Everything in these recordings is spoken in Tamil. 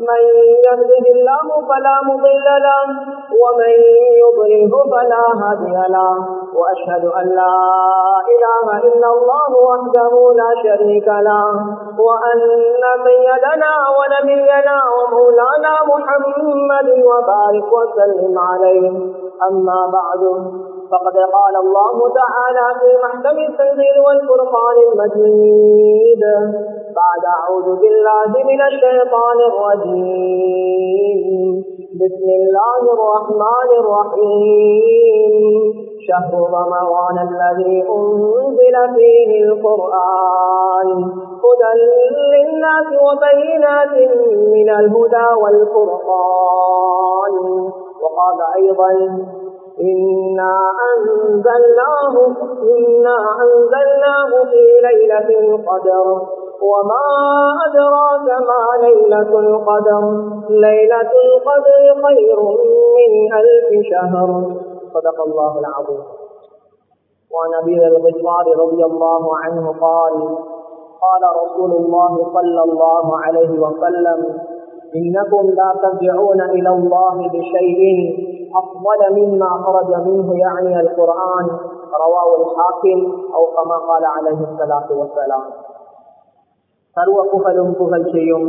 من يهده الله فلا مضل له ومن يضلله فلا هادي له. وأشهد أن لا إله إلا الله وحده لا شريك له وأن سيدنا ونبينا ومولانا محمد وبارك وسلم عليه. أما بعد فقد قال الله تعالى في محكم التنزيل والفرقان المجيد. بعد أعوذ بالله من الشيطان الرجيم. بسم الله الرحمن الرحيم. شهر رمضان الذي أنزل فيه القرآن. هدى للناس وبينات من الهدى والفرقان. وقال أيضا إنا أنزلناه إنا أنزلناه في ليلة القدر وما أدراك ما ليلة القدر ليلة القدر خير من ألف شهر. صدق الله العظيم. وعن أبي الغفار رضي الله عنه قال قال رسول الله صلى الله عليه وسلم إنكم لا ترجعون إلى الله بشيء أفضل مما خرج منه يعني القرآن رواه الحاكم أو كما قال عليه الصلاة والسلام சர்வ புகழும் புகழ்ச்சியும்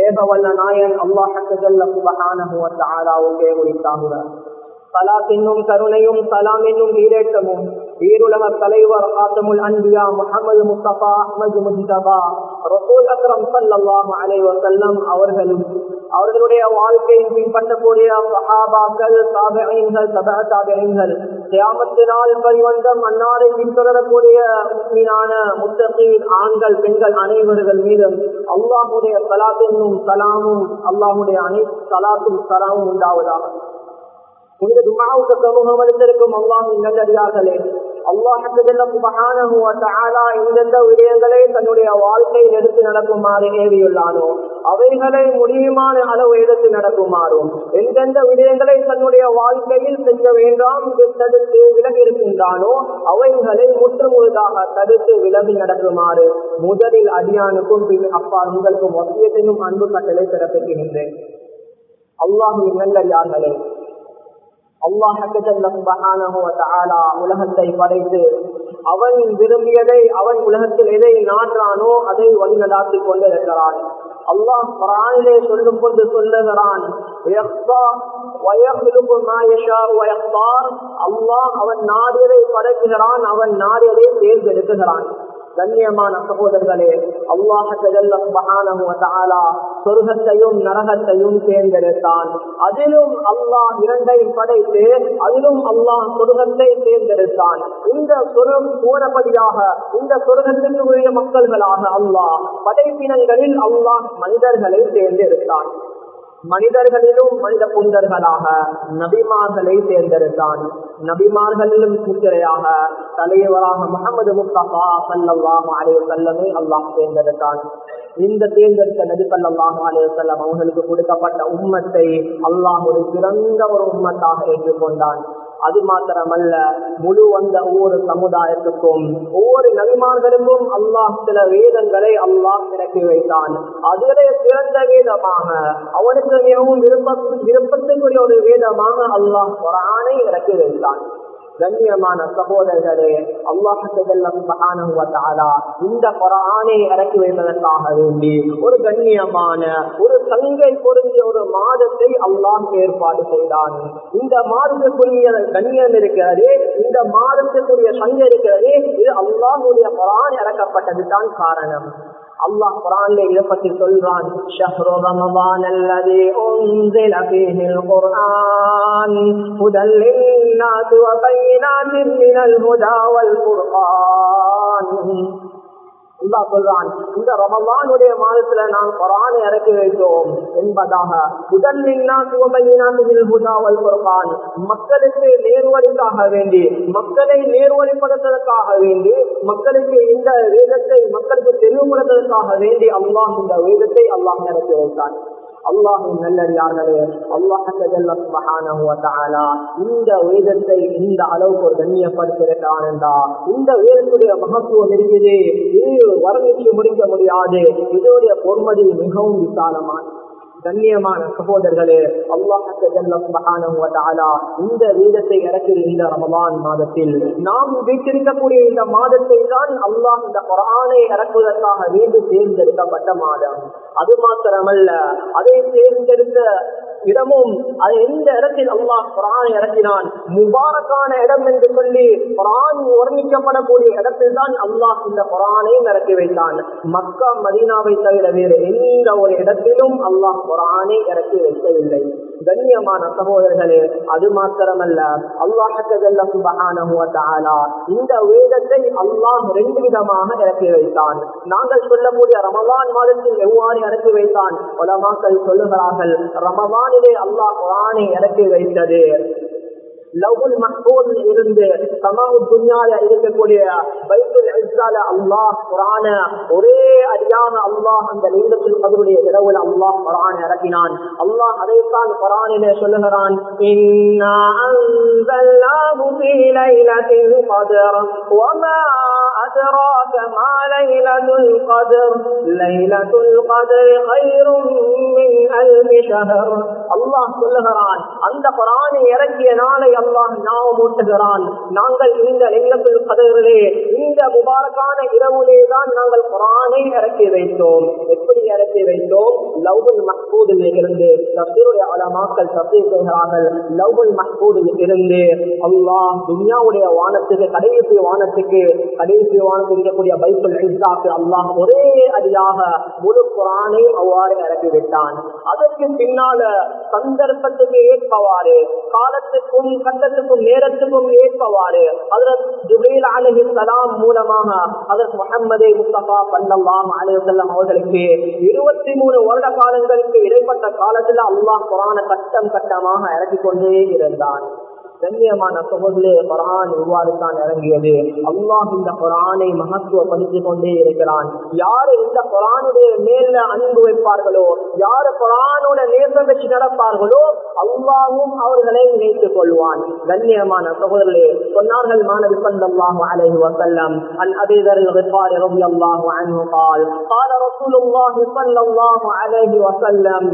ஏக வல்ல நாயன் அல்லாஹல்ல சுபகானவுக்கே உரித்தாகுக சலாத் என்னும் கருணையும் சலாம் என்னும் ஈரேற்றமும் பேருலக தலைவர் ஆசமுல் அன்பியா முகமது முஸ்தபா அஹமது முஜிதபா ரசூல் அக்ரம் சல்லாஹ் அலை அவர்களும் அவர்களுடைய வாழ்க்கையில் பின்பற்றக்கூடிய சஹாபாக்கள் சாபகங்கள் சபக சாபகங்கள் தியாமத்தினால் பரிவந்த மன்னாரை பின்தொடரக்கூடிய மீனான முத்தகீர் ஆண்கள் பெண்கள் அனைவர்கள் மீதும் அல்லாஹுடைய சலாத் என்னும் சலாமும் அல்லாஹுடைய அனைத்து சலாத்தும் சலாமும் உண்டாவதாக. இந்த துமாவுக்கு சமூகம் அளித்திருக்கும் அல்லாஹின் நல்லடியார்களே அல்லாஹ் எந்தெந்த விடயங்களை தன்னுடைய வாழ்க்கையில் எடுத்து நடக்குமாறு ஏவியுள்ளானோ அவைகளை முடியுமான அளவு எடுத்து நடக்குமாறும் எந்தெந்த விடயங்களை தன்னுடைய வாழ்க்கையில் செய்ய வேண்டாம் தடுத்து விலகி இருக்கின்றானோ அவைகளை முற்றுமுழுதாக தடுத்து விலகி நடக்குமாறு முதலில் அடியானுக்கும் பின் அப்பா உங்களுக்கும் ஒத்தியத்தையும் அன்பு கட்டளை பிறப்பிக்கின்றேன். அல்லாஹின் நல்லடியார்களே உலகத்தை படைத்து அவன் விரும்பியதை அவன் உலகத்தில் எதை நாட்டானோ அதை வழிநடாத்தி கொண்டிருக்கிறான். அல்லாஹ் குரானிலே சொல்லும் போது சொல்லுகிறான் அல்லாஹ் அவன் நாடியதை படைக்கிறான் அவன் நாடியதை தேர்ந்தெடுக்குகிறான் கண்ணியமான சகோதரர்களே அல்லாஹாலா சொர்க்கத்தையும் நரகத்தையும் தேர்ந்தெடுத்தான். அதிலும் அல்லாஹ் இரண்டையும் படைத்து அதிலும் அல்லாஹ் சொர்க்கத்தை தேர்ந்தெடுத்தான். இந்த சொர்க்கம் கூறபடியாக இந்த சொர்க்கத்துக்கு உரிய மக்கள்களாக அல்லாஹ் படைப்பினங்களில் அல்லாஹ் மனிதர்களை தேர்ந்தெடுத்தான். மனிதர்களிலும் மனித புந்தர்களாக நபிமார்களை தேர்ந்தெடுத்தான். நபிமார்களிலும் கூச்சரையாக தலைவராக முகமது முஸ்தபா சல்லாஹ் அலைய செல்லமே அல்லாஹ் தேர்ந்தெடுத்தான். இந்த தேர்ந்தெடுத்த நபி சல்லாஹ் அலைய செல்லம் அவர்களுக்கு கொடுக்கப்பட்ட உம்மத்தை அல்லாஹ் ஒரு சிறந்த ஒரு உம்மத்தாக ஏற்றுக்கொண்டான். அது மாத்திரமல்ல முழு வந்த ஒவ்வொரு சமுதாயத்துக்கும் ஒவ்வொரு நபிமார்களுக்கும் அல்லாஹ் சில வேதங்களை அல்லாஹ் இறக்கி வைத்தான். அதிலே சிறந்த வேதமாக அவனுக்கு மிகவும் விருப்ப விருப்பத்துக்குரிய ஒரு வேதமாக அல்லாஹ் குரானை இறக்கி வைத்தான். கண்ணியமான சகோதரர்களே அல்லாஹல்ல இந்த பொறானை இறக்கி வைப்பதற்காக வேண்டி ஒரு கண்ணியமான ஒரு சங்கை பொருந்திய ஒரு மாதத்தை அல்லாஹ் ஏற்பாடு செய்தான். இந்த மாதத்துக்குரிய கண்ணியம் இருக்கிறது இந்த மாதத்துக்குரிய சங்கை இருக்கிறது இது அல்லாஹுடைய குரான் இறக்கப்பட்டது தான் காரணம். அல்லாஹ் குரான்ல இதை பத்தி சொல்றான் ஷஹ்ரு ரமதான் அல்லது உன்சில ஃபீஹில் குர்ஆன் ஹுதல் லின்னாஸ் வ பைனாத்தின் மினல் ஹுதா வல் குர்ஆன் அல்லா சொல்றான் இந்த ரமலானுடைய மாதத்துல நான் கொரானை இறக்கி வைத்தோம் என்பதாக. முதல் மக்களுக்கு நேர்வழிக்காக வேண்டி மக்களை நேர்வழிப்படுத்துவதற்காக வேண்டி மக்களுக்கு இந்த வேதத்தை மக்களுக்கு தெளிவுபடுத்துவதற்காக வேண்டி அல்லாஹ் இந்த வேதத்தை அல்லாஹ் இறக்கி வைத்தான். அல்லாஹின் நல்லடியார்களே அல்லாஹ் இந்த வேதத்தை இந்த அளவுக்கு ஒரு கண்ணியப்படுத்திருக்கிறான் என்றா இந்த வேதத்துடைய மகத்துவம் இருக்குது இது வரவேற்று முடிக்க முடியாது. இதோடைய பொறுமதி மிகவும் விசாலமான கண்ணியமான சகோதரர்களே அல்லாஹால இந்த வீதத்தை இறக்கிற இந்த ரமபான் மாதத்தில். நாம் வீட்டிருக்கக்கூடிய இந்த மாதத்தை தான் அல்லாஹ் இந்த குரானை இறக்குவதற்காக வீடு தேர்ந்தெடுக்கப்பட்ட மாதம். அது மாத்திரமல்ல அதை தேர்ந்தெடுத்த இடமும் அது எந்த இடத்தில் அல்லாஹ் குரான் இறக்கினான்? முபாரக்கான இடம் என்று சொல்லி குரான் வர்ணிக்கப்படக்கூடிய இடத்தில் தான் அல்லாஹ் இந்த குரானையும் இறக்கி வைத்தான். மக்கா மதீனாவை தவிர வேறு எந்த ஒரு இடத்திலும் அல்லாஹ் குரானை இறக்கி வைக்கவில்லை. கண்ணியமான சகோதரர்களே அது மாத்திரமல்ல. அல்லாஹல்ல இந்த வேதத்தை அல்லாஹ் ரெண்டு விதமாக இறக்கி வைத்தான். நாங்கள் சொல்லக்கூடிய ரமவான் மாதத்தில் எவ்வாறு இறக்கி வைத்தான்? உலமாக்கள் சொல்லுகிறார்கள் ரமவானிலே அல்லாஹ் குரானை இறக்கி வைத்தது. லவ்வுல் மஹ்பூல் இருந்து சமாவு துன்யால இருக்கக்கூடிய பைத்துல் இஸ்ஸால அல்லாஹ் குரான ஒரே அடியான அல்லாஹ் அந்த லைலத்துல் கத்ருடைய இரவுல அல்லாஹ் குரான் இறக்கினான் அல்லாஹ் அதைத்தான் குரானிலே சொல்லுகிறான் இன்னா அன்ஸல்னாஹு ஃபீ லைலத்தில் கத்ர் வமா أدراك ما ليلة القدر ليلة القدر خير من ألف شهر الله சொல்லுகிறான் அந்த குரானை இறக்கிய நாளை அல்லாஹ் ஞாபகம் ஊட்டுகிறான் நாங்கள் இந்த லைலத்துல் கதரிலே இந்த முபாரக்கான இரவுலே தான் நாங்கள் குரானை இறக்கி வைத்தோம் எப்படி இறக்கி வைத்தோம் லவ்வுல் மஹ்பூதில் இருந்து தப்சீருடைய அலமாக்கள் தப்சீர் செய்கிறார்கள் லவ்வுல் மஹ்பூதில் இருந்து அல்லாஹ் துன்யாவுடைய வானத்துக்கு கடைசி வானத்துக்கு கடைசி வானத்தில் இருக்கக்கூடிய பைபிள் இஸ்லாக்கு அல்லாஹ் ஒரே அடியாக முழு குரானை அவ்வாறு இறக்கிவிட்டான். அதற்கு பின்னால சந்தர்ப்பத்துக்கு ஏற்பவாறு காலத்துக்கும் கட்டத்துக்கும் நேரத்துக்கும் ஏற்பவாறு அதற்கு ஜுபைல் அலஹி சலாம் மூலமாக அதற்கு முகமதே முஸ்தபா பல்லல்லாம் அலுவலம் அவர்களுக்கு இருபத்தி மூணு வருட காலங்களுக்கு இடைப்பட்ட காலத்துல அல்லாஹ் குரான கட்டம் கட்டமாக இறக்கி கொண்டே இருந்தான். கண்ணியமான சகோதரே குரான் இவ்வாறு தான் இறங்கியது அல்லாஹ் இந்த குரானை மகத்துவப்படுத்திக் கொண்டே இருக்கிறான் யாரு இந்த குரானுடைய மேல அன்பு வைப்பார்களோ யாரு குரானோட நேசம் வச்சு நடப்பார்களோ அல்லாவும் அவர்களை நினைத்துக் கொள்வான் கண்ணியமான சகோதரர்களே சொன்னார்கள் மாணவி சல்லாஹு அலைஹி வசல்லம் அன் அபிதர் الغفار رضي الله عنه قال قال رسول الله صلى الله عليه وسلم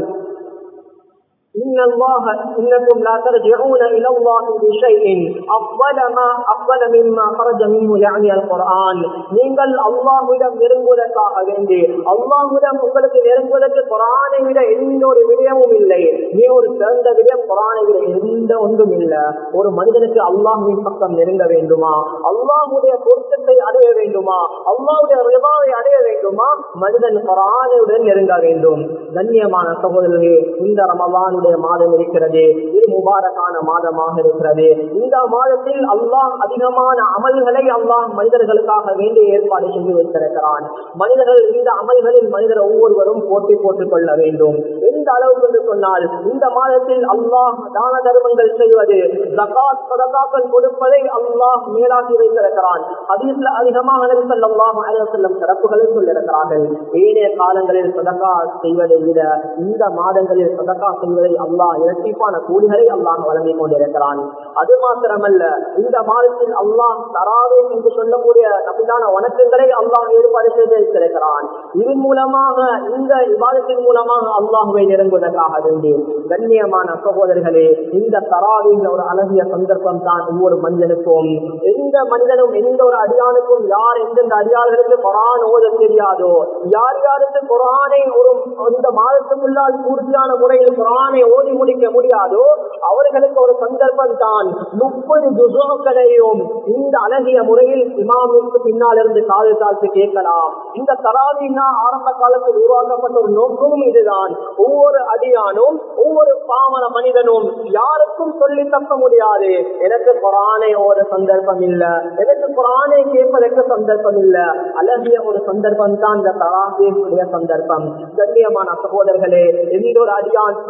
إن الله إنكم لا ترجعون إلى الله بشيء أفضل ما أفضل مما خرج منه يعني القرآن நீங்கள் அல்லாஹ்விடம் நெருங்குவதற்காக வேண்டி அல்லாஹ்விடம் உங்களுக்கு நெருங்குவதற்கு குரானை விட எந்த ஒரு விடயமும் இல்லை நீ ஒரு சிறந்த விடயம் குரானை விட எந்த ஒன்றும் இல்லை ஒரு மனிதனுக்கு அல்லாஹ்வின் பக்கம் நெருங்க வேண்டுமா அல்லாஹுடைய பொருத்தத்தை அடைய வேண்டுமா அல்லாஹுடைய ரிபாவை அடைய வேண்டுமா மனிதன் குரானுடன் நெருங்க வேண்டும் கண்ணியமான சகோதரர்களே இந்த ரமலான் ரமலானுடைய மாதம் இருக்கிறது. இது முபாரக்கான மாதமாக இருக்கிறது. இந்த மாதத்தில் அல்லாஹ் அதிகமான அமல்களை அல்லாஹ் மனிதர்களுக்காக வேண்டிய ஏற்பாடு செய்து வைத்திருக்கிறான். மனிதர்கள் இந்த அமல்களில் மனிதர் ஒவ்வொருவரும் போட்டி போட்டுக் கொள்ள வேண்டும். எந்த அளவுக்கு என்று சொன்னால் இந்த மாதத்தில் அல்லாஹ் தான தர்மங்கள் செய்வது ஜகாத் சதகாக்கள் கொடுப்பதை அல்லாஹ் மேலாக்கி வைத்திருக்கிறான். அதில் அதிகமாக செல்லம் செல்லும் சிறப்புகளை சொல்லியிருக்கிறார்கள். ஏனைய காலங்களில் சதகா செய்வதை விட இந்த மாதங்களில் சதகா செய்வதை அல்லாஹ் இரட்டிப்பான கூலிகளை அல்லாஹ் வழங்கிக் கொண்டிருக்கிறான். அது மாத்திரமல்ல இந்த மாதத்தில் அல்லாஹ் தராவே என்று சொல்லக்கூடிய நபிதான வணக்கங்களை அல்லாஹ் ஏற்பாடு செய்து வைத்திருக்கிறான். இதன் மூலமாக இந்த விவாதத்தின் மூலமாக அல்லாஹுவை நெருங்குவதற்காக வேண்டி கண்ணியமான சகோதரர்களே இந்த தராவின் ஒரு அழகிய சந்தர்ப்பம் தான் ஒவ்வொரு மனிதனுக்கும். எந்த மனிதனும் எந்த ஒரு அடியானுக்கும் யார் எந்தெந்த அடியாளர்களுக்கு கொரான் ஓத தெரியாதோ யார் யாருக்கு கொரானை ஒரு இந்த மாதத்துக்குள்ளால் பூர்த்தியான முறையில் கொரானை ஓதி முடிக்க முடியாதோ அவர்களுக்கு ஒரு சந்தர்ப்பம் தான். முப்பது துசோக்களையும் இந்த அழகிய முறையில் இமாமுக்கு பின்னால் இருந்து காது தாழ்த்து கேட்கலாம். இந்த தராவினா ஆரம்ப காலத்தில் உருவாக்கப்பட்ட ஒரு நோக்கமும் இதுதான். ஒவ்வொரு அடியானும் ஒவ்வொரு பாமர மனிதனும் யாருக்கும் சொல்லி தப்ப முடியாது. எனக்கு குரானை ஒரு சந்தர்ப்பம் இல்ல. எனக்கு குரானை கேட்பதற்கு சந்தர்ப்பம் இல்ல. அழகிய ஒரு சந்தர்ப்பம் தான் இந்த தராவியுடைய சந்தர்ப்பம். கண்ணியமான சகோதரர்களே எந்த ஒரு அடியான்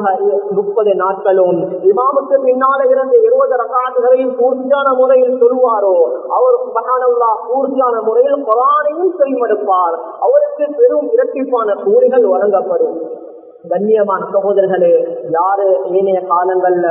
பூர்த்தியாக முப்பது நாட்களும் இமாமுக்கு பின்னால இருந்து இருபது ரகாட்டுகளையும் பூர்த்தியான முறையில் சொல்வாரோ அவர் மகானல்லா பூர்த்தியான முறையில் குரானையும் செல்வெடுப்பார் அவருக்கு பெரும் இரட்டிப்பான கூறுகள் வழங்கப்படும். கண்ணியமான சகோதரர்களே யாரு ஏனைய காலங்கள்ல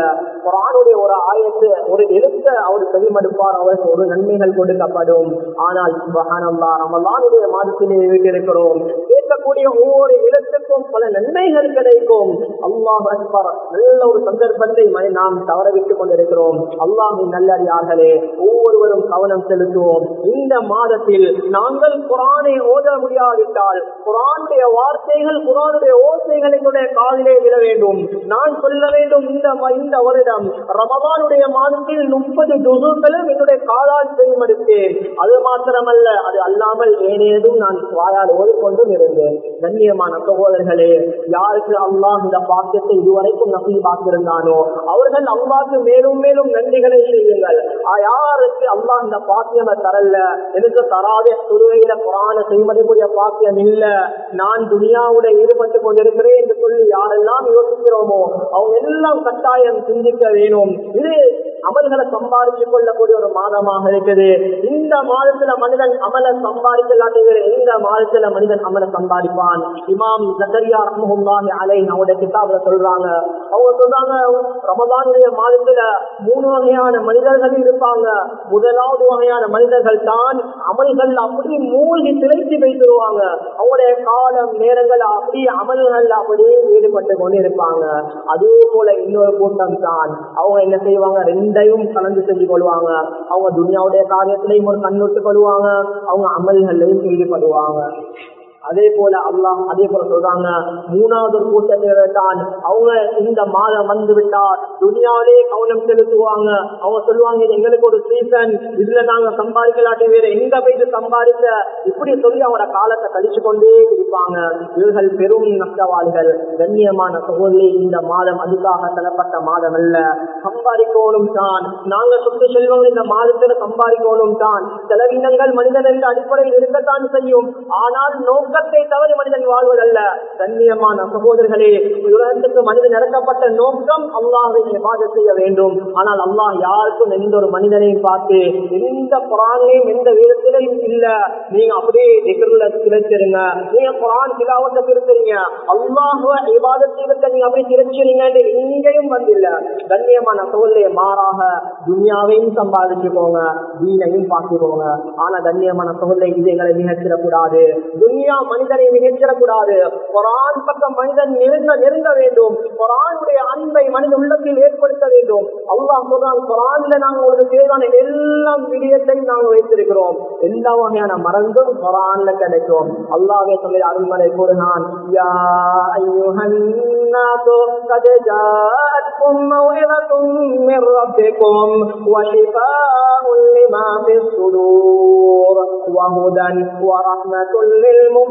குரானுடைய ஒரு ஆயத்து ஒரு எழுத்த அவர் செவிமடுப்பார் அவருக்கு ஒரு நன்மைகள் கொடுக்கப்படும். ஆனால் சுபகானந்தா ரமலானுடைய மாதத்திலே இருக்கிறோம். கேட்கக்கூடிய ஒவ்வொரு எழுத்துக்கும் பல நன்மைகள் கிடைக்கும். அல்லாஹ் அக்பர் நல்ல ஒரு சந்தர்ப்பத்தை ம- நாம் தவறவிட்டுக் கொண்டிருக்கிறோம். அல்லாஹின் நல்லடியார்களே ஒவ்வொருவரும் கவனம் செலுத்துவோம். இந்த மாதத்தில் நாங்கள் குரானை ஓத முடியாவிட்டால் குரானுடைய வார்த்தைகள் குரானுடைய ஓசைகளை என்னுடைய காதிலே விழ வேண்டும். நான் சொல்ல வேண்டும் இந்த இந்த வருடம். ரமபானுடைய மாதத்தில் முப்பது துசுகளும் என்னுடைய காலால் செய்மடுத்தேன் அது மாத்திரமல்ல அது அல்லாமல் ஏனேதும் நான் வாயால் ஓடிக்கொண்டும் இருந்தேன். கண்ணியமான சகோதரர்களே யாருக்கு அல்லாஹ் இந்த பாக்கியத்தை இதுவரைக்கும் நசீபாக்கியிருந்தானோ அவர்கள் அல்லாஹ்க்கு மேலும் மேலும் நன்றிகளை செய்யுங்கள். யாருக்கு அல்லாஹ் இந்த பாக்கியமை தரல? எனக்கு தராதே துருவையில புராண செய்வதற்குரிய பாக்கியம் இல்ல. நான் துனியாவுடைய ஈடுபட்டு கொண்டிருக்கிறேன் என்று சொல்லி யாரெல்லாம் யோசிக்கிறோமோ அவங்க எல்லாம் கட்டாயம் சிந்திக்க வேணும். இது அமல்களை சம்பாதித்துக் கொள்ளக்கூடிய ஒரு மாதமாக இருக்குது. இந்த மாதத்துல மனிதன் அமல சம்பாதிக்கலாம் இந்த மாதத்துல மனிதன் அமல சம்பாதிப்பான். இமாம் ஜக்கரியா ரஹ்மஹுல்லாஹி அலை அவருடைய கிதாபுல சொல்றாங்க. அவங்க சொல்றாங்க ரமதானுடைய மாதத்துல மூணு வகையான மனிதர்கள் இருப்பாங்க. முதலாவது வகையான மனிதர்கள் தான் அமல்கள் அப்படி மூழ்கி திளைத்து வைத்துருவாங்க. அவங்களுடைய காலம் நேரங்கள் அப்படி அமல்கள் அப்படியே ஈடுபட்டு கொண்டு இருப்பாங்க அதே போல இன்னொரு கூட்டம் தான். அவங்க என்ன செய்வாங்க? ரெண்டு ரெண்டையும் கலந்து செஞ்சு கொள்வாங்க அவங்க துனியாவுடைய காரியத்திலையும் ஒரு கண்ணுட்டு கொள்வாங்க அவங்க அமல்களையும் ஈடுபடுவாங்க அதே போல அல்லாஹ் அதே போல சொல்றாங்க மூணாவது ஒரு தான். அவங்க இந்த மாதம் வந்து விட்டா துனியாவிலே கவனம் செலுத்துவாங்க. அவங்க சொல்லுவாங்க எங்களுக்கு ஒரு சீசன் இதுல நாங்க சம்பாதிக்கலாட்டி வேற எங்க போயிட்டு சம்பாதிக்க? இப்படி சொல்லி அவங்களோட காலத்தை கழிச்சு கொண்டே இருப்பாங்க. இவர்கள் பெரும் நஷ்டவாளிகள். கண்ணியமான சகோதரி இந்த மாதம் அதுக்காக தரப்பட்ட மாதம் அல்ல. சம்பாதிக்கணும் தான். நாங்க சொத்து செல்வம் இந்த மாதத்துல சம்பாதிக்கணும் தான். செலவினங்கள் மனிதன் என்ற அடிப்படையில் இருக்கத்தான் செய்யும். ஆனால் நோக்கத்தை தவறி மனிதன் வாழ்வதல்ல. கண்ணியமான சகோதரர்களே உலகத்துக்கு மனிதன் இறக்கப்பட்ட நோக்கம் அல்லாஹை இபாதத் செய்ய வேண்டும். ஆனால் அல்லாஹ் யாருக்கும் எந்த ஒரு மனிதனையும் பார்த்து எந்த குரானையும் எந்த விதத்திலையும் இல்ல. நீங்க அப்படியே எதிர்ல திரைச்சிருங்க நீங்க புறான் திலாவத்தை திருத்துறீங்க. அல்லாஹுவ இபாதத் செய்வதை நீங்க அப்படியே திரைச்சிருங்க எங்கேயும் வந்தில்ல. கண்ணியமான சோழலையை மாறாக துன்யாவையும் சம்பாதிச்சுக்கோங்க வீணையும் பார்த்துக்கோங்க. ஆனா கண்ணியமான சோழலை இது எங்களை நிகழ்ச்சிடக்கூடாது துன்யா மனிதனை நிகழ்ச்சிடக்கூடாது குரான் பக்கம் மனிதன் நெருங்க நெருங்க வேண்டும் குரானுடைய அன்பை மனித உள்ளத்தில் ஏற்படுத்த வேண்டும் அல்லாஹ் சொல்றான் குரான்ல நாங்க ஒரு தேவையான எல்லாம் விடயத்தையும் நாங்க வைத்திருக்கிறோம் எல்லா வகையான மரங்களும் குரான்ல கிடைக்கும் அல்லாஹே சொல்லி அருள்மறை கூறினான் யா ஐயுஹன் الناس قد جاءتكم موعظة من ربكم وشفاء لما في الصدور وهدى ورحمة للمؤمنين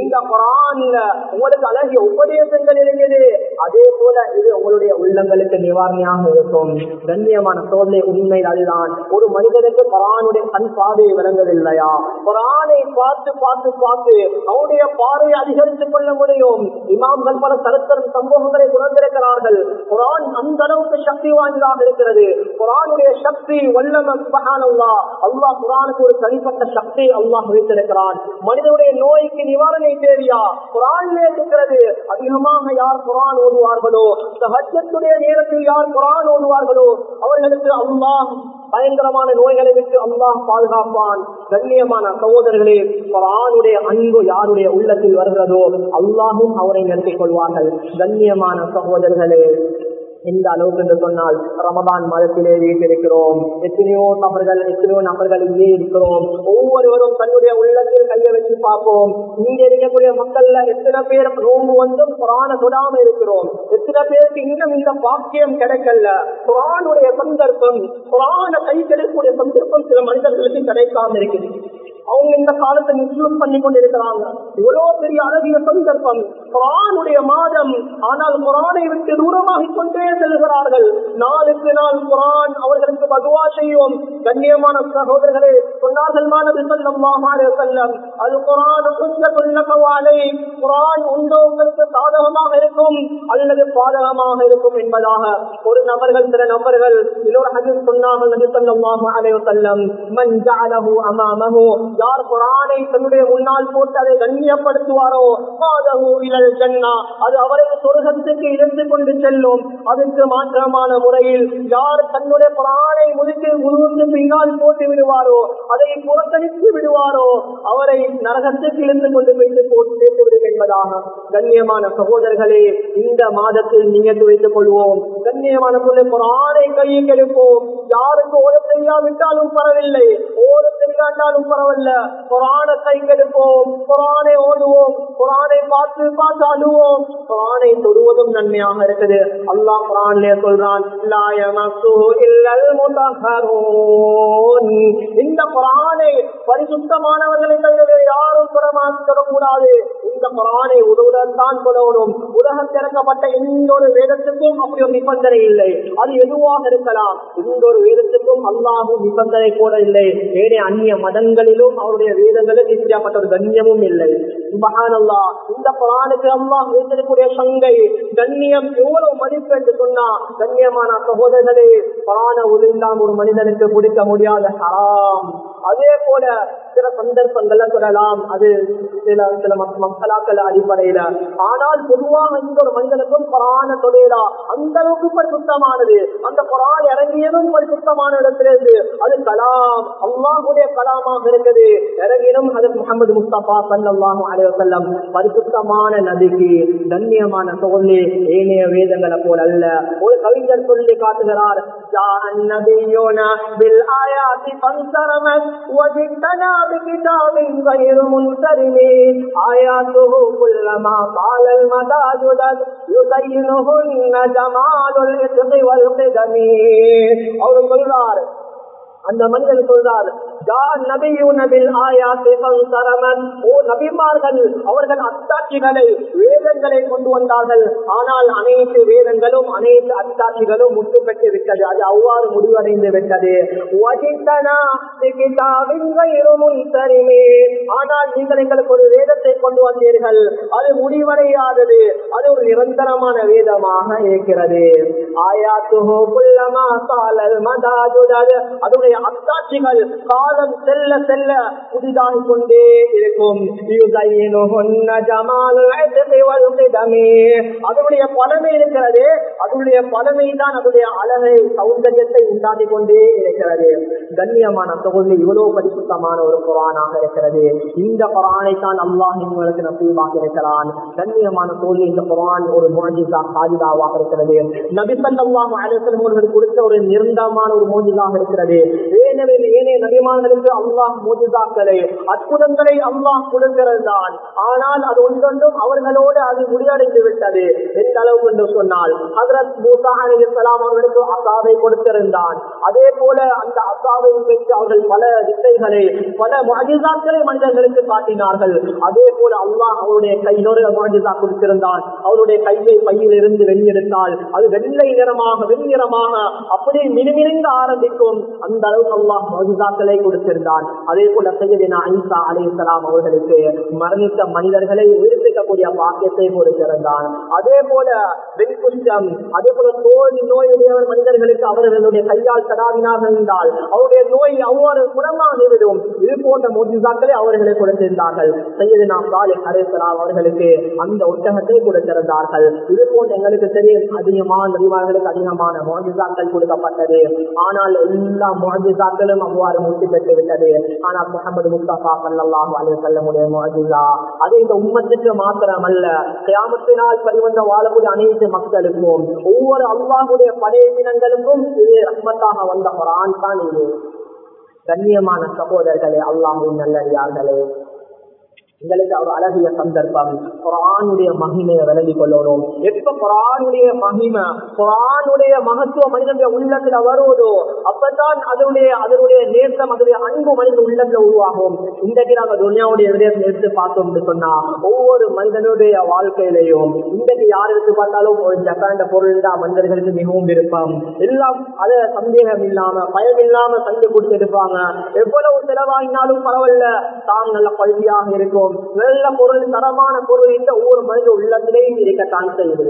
இந்த குரான்ல உங்களுக்கு அழகிய உபதேசங்கள் இருக்குது. அதே போல இது உங்களுடைய உள்ளங்களுக்கு நிவாரணியாக இருக்கும். கண்ணியமான சோதனை உண்மை அதுதான். ஒரு மனிதனுக்கு குரானுடைய கண் பார்வை விளங்கவில்லையா? குரானை பார்த்து பார்த்து பார்த்து அவனுடைய பார்வையை அதிகரித்துக் கொள்ள முடியும். இமாம்கள் பல தரத்தரும் சம்பவங்களை உணர்ந்திருக்கிறார்கள். குரான் அந்த அளவுக்கு சக்தி வாய்ந்ததாக இருக்கிறது. குரானுடைய சக்தி வல்லம அல்லா குரானுக்கு ஒரு தனிப்பட்ட சக்தி அல்லாஹ் வைத்திருக்கிறான் மனிதனுடைய நோய்க்கு நிவாரணை தேவையா குரானிலே இருக்கிறது. அதிகமாக யார் குரான் ஓதுவார்களோ? சஹஜத்துடைய நேரத்தில் யார் குரான் ஓடுவார்களோ அவர்களுக்கு அல்லாஹ் பயங்கரமான நோய்களை விட்டு அல்லாஹ் பாதுகாப்பான். கண்ணியமான சகோதரர்களே குரானுடைய அன்பு யாருடைய உள்ளத்தில் வருகிறதோ அல்லாஹும் அவரை நடத்திக் கொள்வார்கள். கண்ணியமான சகோதரர்களே எந்த அளவுக்கு என்று சொன்னால் ரமதான் மதத்திலே வீட்டிருக்கிறோம். எத்தனையோ நபர்கள் எத்தனையோ நபர்கள் இங்கே இருக்கிறோம். ஒவ்வொருவரும் தன்னுடைய உள்ளத்தில் கையை வச்சு பார்ப்போம். இங்க இருக்கக்கூடிய மக்கள்ல எத்தனை பேர் நோம்பு வந்தும் புராண தொடாம இருக்கிறோம். எத்தனை பேருக்கு இன்னும் இந்த பாக்கியம் கிடைக்கல. குரானுடைய சந்தர்ப்பம் புராண கை கிடைக்கக்கூடிய சந்தர்ப்பம் சில மனிதர்களுக்கு கிடைக்காம இருக்குது. அவங்க இந்த காலத்தை மிஸ்யூஸ் பண்ணி கொண்டிருக்கிறாங்க. எவ்வளவு பெரிய அழகிய சந்தர்ப்பம். குரானுடைய மாதம். ஆனால் குரானை விட்டு தூரமாக கொண்டே செல்கிறார்கள். நாளுக்கு நாள் குரான் அவர்களுக்கு பகவா செய்யும். கண்ணியமான சகோதரர்களே சொன்னார்கள் அது குரான் குரான் உண்டோ உங்களுக்கு சாதகமாக இருக்கும் அல்லது பாதகமாக இருக்கும் என்பதாக ஒரு நபர்கள் சில நபர்கள் இன்னொரு ஹதீஸ் சொன்னார்கள் நபி ஸல்லல்லாஹு அலைவசல்லம் மன் அமாமஹு. யார் குரானை தன்னுடைய முன்னால் போட்டு அதை கண்ணியப்படுத்துவாரோ? மாதவு இழல் ஜன்னா. அது அவரை சொர்க்கத்துக்கு இழந்து கொண்டு செல்லும். அதுக்கு மாற்றமான முறையில் யார் தன்னுடைய குரானை முதுக்கு முழுவதுக்கு பின்னால் போட்டு விடுவாரோ? அதை புறக்கணித்து விடுவாரோ? அவரை நரகத்துக்கு இழந்து கொண்டு வைத்து போட்டு சேர்த்து விடும் என்பதாக கண்ணியமான சகோதரர்களே இந்த மாதத்தில் நியத்து வைத்துக் கொள்வோம். கண்ணியமான பொருளை குரானை கையில் எடுப்போம். யாருக்கு ஓட தெரியாவிட்டாலும் பரவில்லை. ஓட தெரியாட்டாலும் பரவாயில்ல குரானை கையில் எடுப்போம் குரானை ஓடுவோம் குரானை பார்த்து பார்த்து அழுவோம். குரானை தொடுவதும் நன்மையாக இருக்குது. அல்லாஹ் குரான்ல சொல்றான் இந்த குரானை பரிசுத்தமானவர்களை தவிர யாரும் தொடக்கூடாது இந்த குரானை உதவுடன் தான் சொல்லணும் உலகம் திறக்கப்பட்ட எந்த ஒரு வேதத்துக்கும் அப்படி ஒரு நிபந்தனை இல்லை. அது எதுவாக இருக்கலாம். எந்த ஒரு வேதத்துக்கும் அல்லாஹும் நிபந்தனை கூட இல்லை. வேற அந்நிய மதங்களிலும் அவருடைய வேதங்களில் இப்படியாப்பட்ட ஒரு கண்ணியமும் இல்லை மகானல்லா இந்த குரானுக்கு அம்மா வைத்திருக்கூடிய சங்கை கண்ணியம் எவ்வளவு மதிப்பு என்று சொன்னா கண்ணியமான சகோதரர்களே குரான உதவில்லாம ஒரு மனிதனுக்கு பிடிக்க முடியாத ஹராம் அதே போல சில சந்தர்ப்பங்கள்ல சொல்லலாம் அது சில சில மக்- மக்களாக்கள் அடிப்படையில ஆனால் பொதுவாக இந்த ஒரு மனிதனுக்கும் குரான தொழிலா அந்த அளவுக்கு பரிசுத்தமானது அந்த குரான் இறங்கியதும் பரிசுத்தமான இடத்திலிருந்து அது கலாம் அல்லாஹுடைய கலாமாக இருக்குது அது இறங்கினும் அதற்கு முகமது முஸ்தபா சல்லாஹு அலைவசல்லம் பரிசுத்தமான நதிக்கு தன்யமான தோல்வி ஏனைய வேதங்களை போல் அல்ல. ஒரு கவிஞர் சொல்லி காட்டுகிறார் அவர் சொல்றார் அந்த மனிதன் சொல்றார் "ஜா ஓ அவர்கள் அத்தாட்சிகளை வேதங்களை கொண்டு வந்தார்கள். ஆனால் அனைத்து வேதங்களும் அனைத்து அத்தாட்சிகளும் முட்டுப்பட்டு விட்டது. அது அவ்வாறு முடிவடைந்து விட்டது. "வஜித்தனா ஆனால் நீங்கள் எங்களுக்கு ஒரு வேதத்தை கொண்டு வந்தீர்கள். அது முடிவடையாதது. அது ஒரு நிரந்தரமான வேதமாக இருக்கிறது. அதனுடைய அத்தாட்சிகள் காலம் செல்ல செல்ல புதிதாகிக் கொண்டே இருக்கும். அதனுடைய பழமை இருக்கிறது. அதனுடைய பழமை தான் அதனுடைய அழகை சௌந்தரியத்தை உண்டாக்கி கொண்டே இருக்கிறது. கண்ணியமான தொகுதி இவ்வளவு பரிசுத்தமான ஒரு குரானாக இருக்கிறது. இந்த குரானை தான் அல்லாஹ் உங்களுக்கு நசீவாக இருக்கிறான். கண்ணியமான தோல்வி இந்த குரான் ஒரு மோஜிதா சாதிதாவாக இருக்கிறது. நபி ஸல்லல்லாஹு அவர்கள் கொடுத்த ஒரு நிரந்தரமான ஒரு மோஜிதாக இருக்கிறது. ஏனெனில் ஏனைய நபிமானங்களுக்கு அல்லாஹ் மோஜிதாக்களை அற்புதங்களை அல்லாஹ் கொடுக்கிறது தான் ஆனால் அது ஒன்றொன்றும் அவர்களோடு அது முடிவடைந்து விட்டது எந்த அளவுக்கு என்று சொன்னால் ஹசரத் மூசா அலைஹிஸ்ஸலாம் அவர்களுக்கு அசாவை கொடுத்திருந்தான். அதே போல அந்த அசாவை பெற்று அவர்கள் பல திசைகளை பல மகிழ்ச்சாக்களை மனிதர்களுக்கு காட்டினார்கள். அதே போல அல்லாஹ் அவருடைய கையிலோடு மகிழ்ச்சா கொடுத்திருந்தான். அவருடைய கையை பையில் இருந்து வெளியெடுத்தால் அது வெள்ளை நிறமாக வெண்ணிறமாக அப்படியே மினுமினுங்க ஆரம்பிக்கும் அந்த அளவுக்கு அல்லாஹ் மகிழ்ச்சாக்களை கொடுத்திருந்தான். அதே போல செய்யதினா ஐசா அலைஹிஸ்ஸலாம் அவர்களுக்கு மரணித்த மனிதர்களை உயிர்ப்பிக்கக்கூடிய பாக்கியத்தை கொடுத்திருந்தான். அதே போல வெண்குஷ்டம் அதே போல தோல் நோயுடையவர் மனிதர்களுக்கு அவர்களுடைய கையால் தடாவினாக என்றால் அவருடைய நோய் அவ்வாறு குணமாகிவிடும் இது போன்ற மோஜிசாக்களை அவர்களை கொடுத்திருந்தார்கள் செய்யது நாம் காலை அலைஹிஸ்ஸலாம் அவர்களுக்கு அந்த ஒட்டகத்தை கொடுத்திருந்தார்கள் இது போன்ற எங்களுக்கு தெரியும் அதிகமான நபிமார்களுக்கு அதிகமான மோஜிசாக்கள் கொடுக்கப்பட்டது. ஆனால் எல்லா மோஜிசாக்களும் அவ்வாறு முற்றி பெற்று விட்டது. ஆனால் முகமது முஸ்தபா சல்லாஹு அலைஹி வஸல்லமுடைய மோஜிசா அது இந்த உம்மத்துக்கு மாத்திரமல்ல. கிராமத்தினால் பரிவந்த வாழக்கூடிய அனைத்து மக்களுக்கும் ஒவ்வொரு அல்லாஹுடைய படையினங்களுக்கும் இது ரஹ்மத்தாக வந்த குரான் தான் இது. கண்ணியமான சகோதரர்களே அல்லாஹின் நல்லடியார்களே எங்களுக்கு ஒரு அழகிய சந்தர்ப்பம். குரானுடைய மகிமையை விலகி கொள்ளணும். எப்ப குரானுடைய மகிமை குரானுடைய மகத்துவ மனிதனுடைய உள்ளத்துல வருவதோ அப்பதான் அதனுடைய அதனுடைய நேசம் அதனுடைய அன்பு மனித உள்ளத்துல உருவாகும். இன்றைக்கு நாங்க துனியாவுடைய விடயத்தை எடுத்து பார்த்தோம் சொன்னா ஒவ்வொரு மனிதனுடைய வாழ்க்கையிலையும் இன்றைக்கு யார் எடுத்து பார்த்தாலும் ஒரு ஜப்பான் பொருள் தான் மனிதர்களுக்கு மிகவும் விருப்பம். எல்லாம் அது சந்தேகம் இல்லாம பயம் இல்லாம சண்டை கொடுத்து எடுப்பாங்க எவ்வளவு செலவாகினாலும் பரவாயில்ல. தான் நல்ல பழுதியாக இருக்கும். இருக்கிறோம் நல்ல பொருள் தரமான பொருள் இந்த ஒவ்வொரு மனித உள்ளத்திலேயும் இருக்கத்தான் செய்யுது.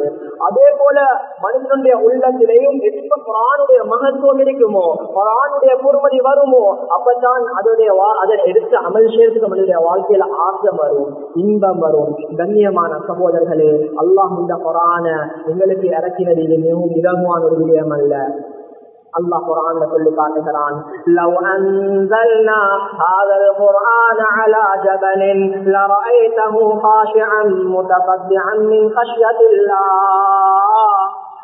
அதே போல மனிதனுடைய உள்ளத்திலேயும் எப்ப குரானுடைய மகத்துவம் இருக்குமோ குரானுடைய பொறுமதி வருமோ அப்பதான் அதோடைய அதை எடுத்து அமல் செய்யறதுக்கு மனிதனுடைய வாழ்க்கையில ஆசம் வரும் இன்பம் வரும். கண்ணியமான சகோதரர்களே அல்லாஹ் இந்த குரான எங்களுக்கு இறக்கினது இது மிகவும் இலகுவான ஒரு விடயம் அல்ல. الله قرآن لكل قاتلان لو أنزلنا هذا القرآن على جبل لرأيته خاشعا متصدعا من خشية الله.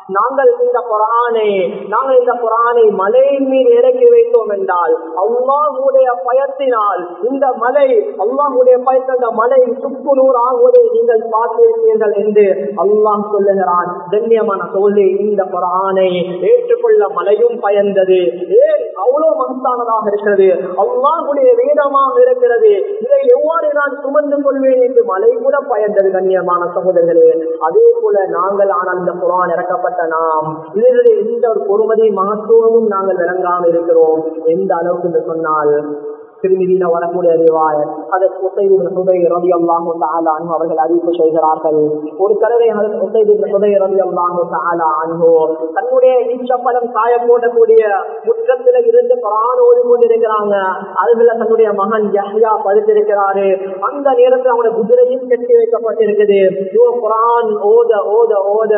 நாங்கள் இந்த குரானை நாங்கள் இந்த குரானை மலையின் மீது இறக்கி வைத்தோம் என்றால் அவ்வாவுடைய பயத்தினால் இந்த மலை அவ்வாவுடைய பயத்த மலை சுக்கு நூறு ஆகுவதை நீங்கள் பார்த்திருப்பீர்கள் என்று அல்லாம் சொல்லுகிறான். தன்யமான தோல்வி இந்த குரானை ஏற்றுக்கொள்ள மலையும் பயந்தது. ஏன் அவ்வளவு மகத்தானதாக இருக்கிறது? அவ்வாவுடைய வேதமாக இருக்கிறது. இதை எவ்வாறு நான் சுமந்து கொள்வேன் என்று மலை கூட பயந்தது கண்ணியமான சகோதரர்களே. அதே போல நாங்கள் ஆனால் இந்த குரான் இறக்கப்பட்ட காட்டலாம். இதனுடைய எந்த ஒரு பொறுமதியை மாற்றுவதும் நாங்கள் விளங்காமல் இருக்கிறோம். எந்த அளவுக்கு என்று சொன்னால் திருமதியில வரக்கூடிய ரிவாயத். அதை உசைது ரவி அல்லாஹு தாலானு அவர்கள் அறிவிப்பு செய்கிறார்கள். ஒரு தடவை உசைது ரவி அல்லாஹு தாலா அன்போ தன்னுடைய இச்சப்பலம் காய போடக்கூடிய முற்றத்தில இருந்து குரான் ஓடி கொண்டிருக்கிறாங்க அதுல தன்னுடைய மகன் யஹ்யா படுத்திருக்கிறாரு. அந்த நேரத்தில் அவனுடைய குதிரையும் கட்டி வைக்கப்பட்டிருக்குது. யோ குரான் ஓத ஓத ஓத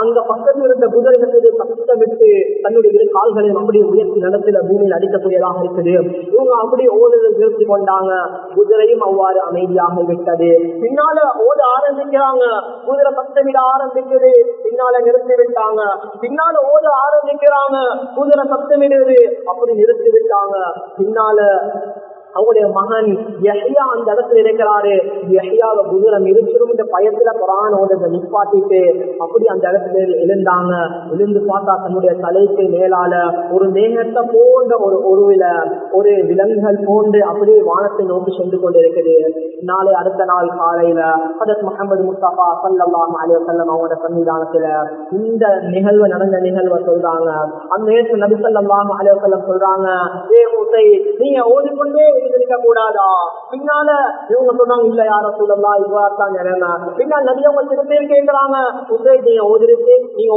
அந்த பக்கத்தில் இருந்த குதிரைகளுக்கு சத்தமிட்டு தன்னுடைய இரு கால்களையும் அப்படி உயர்த்தி நடத்தில பூமியில் அடிக்கக்கூடியதாக இருக்குது. இவங்க அப்படி ஓடுதல் நிறுத்தி கொண்டாங்க. குதிரையும் அவ்வாறு அமைதியாக விட்டது. பின்னால ஓட ஆரம்பிக்கிறாங்க. குதிரை சத்தமிட ஆரம்பிக்குது. பின்னால நிறுத்தி விட்டாங்க. பின்னால ஓட ஆரம்பிக்கிறாங்க. குதிரை சத்தமிடுது அப்படி நிறுத்தி விட்டாங்க. பின்னால அவங்களுடைய மகன் யஹ்யா அந்த இடத்துல இருக்கிறாரு. யஹ்யாவை குதிரம் மிதிச்சிரும் இந்த பயத்துல புறான ஓதத்தை நிப்பாட்டிட்டு அப்படி அந்த இடத்துல எழுந்தாங்க. எழுந்து பார்த்தா தன்னுடைய தலைக்கு மேலால ஒரு மேகத்தை போன்ற ஒரு ஒருவில ஒரு விலங்குகள் போன்று அப்படியே வானத்தை நோக்கி சென்று கொண்டிருக்குது. நாளை அடுத்த நாள் காலையில ஹதத் முகமது முஸ்தபா சல்லாம் அலிவசல்லம் அவங்களோட சன்னிதானத்துல இந்த நிகழ்வு நடந்த நிகழ்வை சொல்றாங்க. அந்த நேரத்தில் நபிசல்லாம் அலிவசல்லம் சொல்றாங்க ஏ நீங்க ஓடிக்கொண்டே இருந்திருக்க கூடாதா? பின்னால இவங்க சொன்னாங்க இல்ல யார சொல்லலாம் இவ்வாறுதான் நிலைமை. பின்னால் நபி அவங்க திருப்பி கேட்கிறாங்க உசை நீ ஓதிருக்கு நீங்க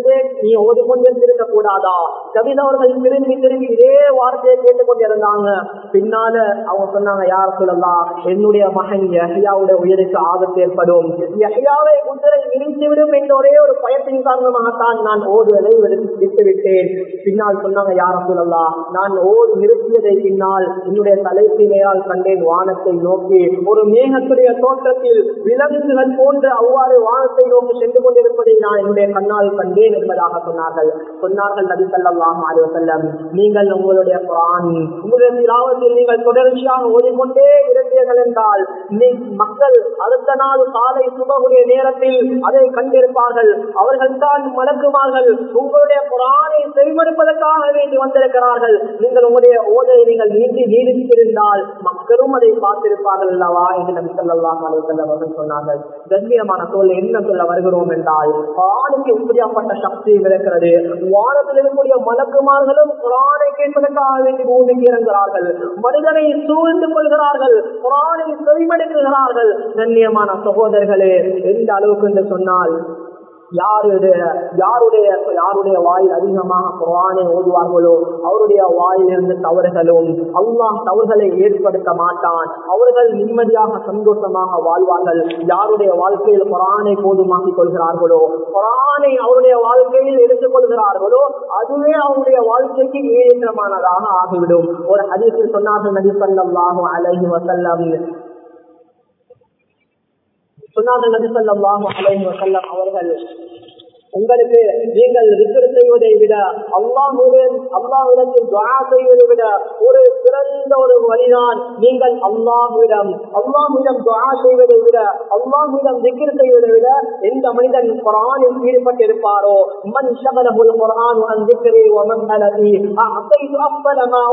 நீ நீங்க ஓடிக்கொண்டிருந்திருக்க கூடாதா கவிதா அவர்கள் திரும்பி திரும்பி இதே வார்த்தையை கேட்டுக்கொண்டு இருந்தாங்க பின்னால அவங்க சொன்னாங்க யார சொல்லலாம் என்னுடைய மகன் யஹியாவுடைய உயிருக்கு ஆபத்து ஏற்படும். யஹியாவை குதிரை விரித்து விடும் என்ற ஒரே ஒரு பயத்தின் காரணமாகத்தான் நான் ஓடுவதை விட்டு விட்டேன் பின்னால் சொன்னாங்க யார சொல்லலாம் நான் ஓர் நிறுத்தியதை பின்னால் என்னுடைய தலைக்கு மேலால் கண்டேன் வானத்தை நோக்கி. ஒரு மேகத்துடைய தோற்றத்தில் விலங்குகள் போன்று அவ்வாறு வானத்தை நோக்கி சென்று கொண்டிருப்பதை நான் என்னுடைய கண்ணால் கண்டேன் என்பதாக சொன்னார்கள். சொன்னார்கள் நபி சல்லாஹ் அலுவலம் நீங்கள் உங்களுடைய குரான் உங்களுடைய திலாவத்தில் நீங்கள் தொடர்ச்சியாக ஓடிக்கொண்டே இருந்தீர்கள் என்றால் மக்கள் அடுத்த நாள் காலை சுபகுடைய நேரத்தில் அதை கண்டிருப்பார்கள். அவர்கள் தான் உங்களுடைய குரானை செவிமடுப்பதற்காக வேண்டி வந்திருக்கிறார்கள். நீங்கள் உங்களுடைய ஓதை நீங்கள் நீட்டி நீடித்திருந்தால் மக்களும் அதை பார்த்திருப்பார்கள் அல்லவா என்று நபி சொல்லாஹ் அவர்கள் சொன்னார்கள். கண்ணியமான சொல் என்ன சொல்ல வருகிறோம் என்றால் குரானுக்கு எப்படியாப்பட்ட சக்தி விளக்கிறது. வானத்தில் இருக்கக்கூடிய மலக்குமார்களும் குரானை கேட்பதற்காக வேண்டி பூமிக்கு இறங்குகிறார்கள். மனிதனை சூழ்ந்து கொள்கிறார்கள். குரானை செவிமடுக்கிறார்கள் கண்ணியமான சகோதரர்களே எந்த அளவுக்கு என்று சொன்னால் யாருடைய யாருடைய யாருடைய வாயில் அதிகமாக குரானை ஓதுவார்களோ அவருடைய வாயிலிருந்து தவறுகளும் அல்லாஹ் தவறுகளை ஏற்படுத்த மாட்டான். அவர்கள் நிம்மதியாக சந்தோஷமாக வாழ்வார்கள். யாருடைய வாழ்க்கையில் குரானை போதுமாக்கிக் கொள்கிறார்களோ குரானை அவருடைய வாழ்க்கையில் எடுத்துக் கொள்கிறார்களோ அதுவே அவருடைய வாழ்க்கைக்கு ஏற்றமானதாக ஆகிவிடும். ஒரு அதிர்ச்சியில் சொன்னார்கள் நபி சொல்லாஹு அலஹி வசல்லம் சொன்னார்கள் நபி சொல்லாஹு அலஹி வசல்லம் அவர்கள் உங்களுக்கு நீங்கள் ரிப்பர் செய்வதை விட அல்லாஹுடன் அல்லாஹுடத்தில் துவா செய்வதை விட ஒரு சிறந்த ஒரு வழிதான் நீங்கள் அல்லாஹுடம் அல்லாஹுடம் துவா செய்வதை விட அல்லாஹுடம் ரிக்கர் செய்வதை விட எந்த மனிதன் குரானில் ஈடுபட்டிருப்பாரோ மண் சபலகுல் குரான் திக்கரே ஒமன் அலதி அத்தை அப்பலமா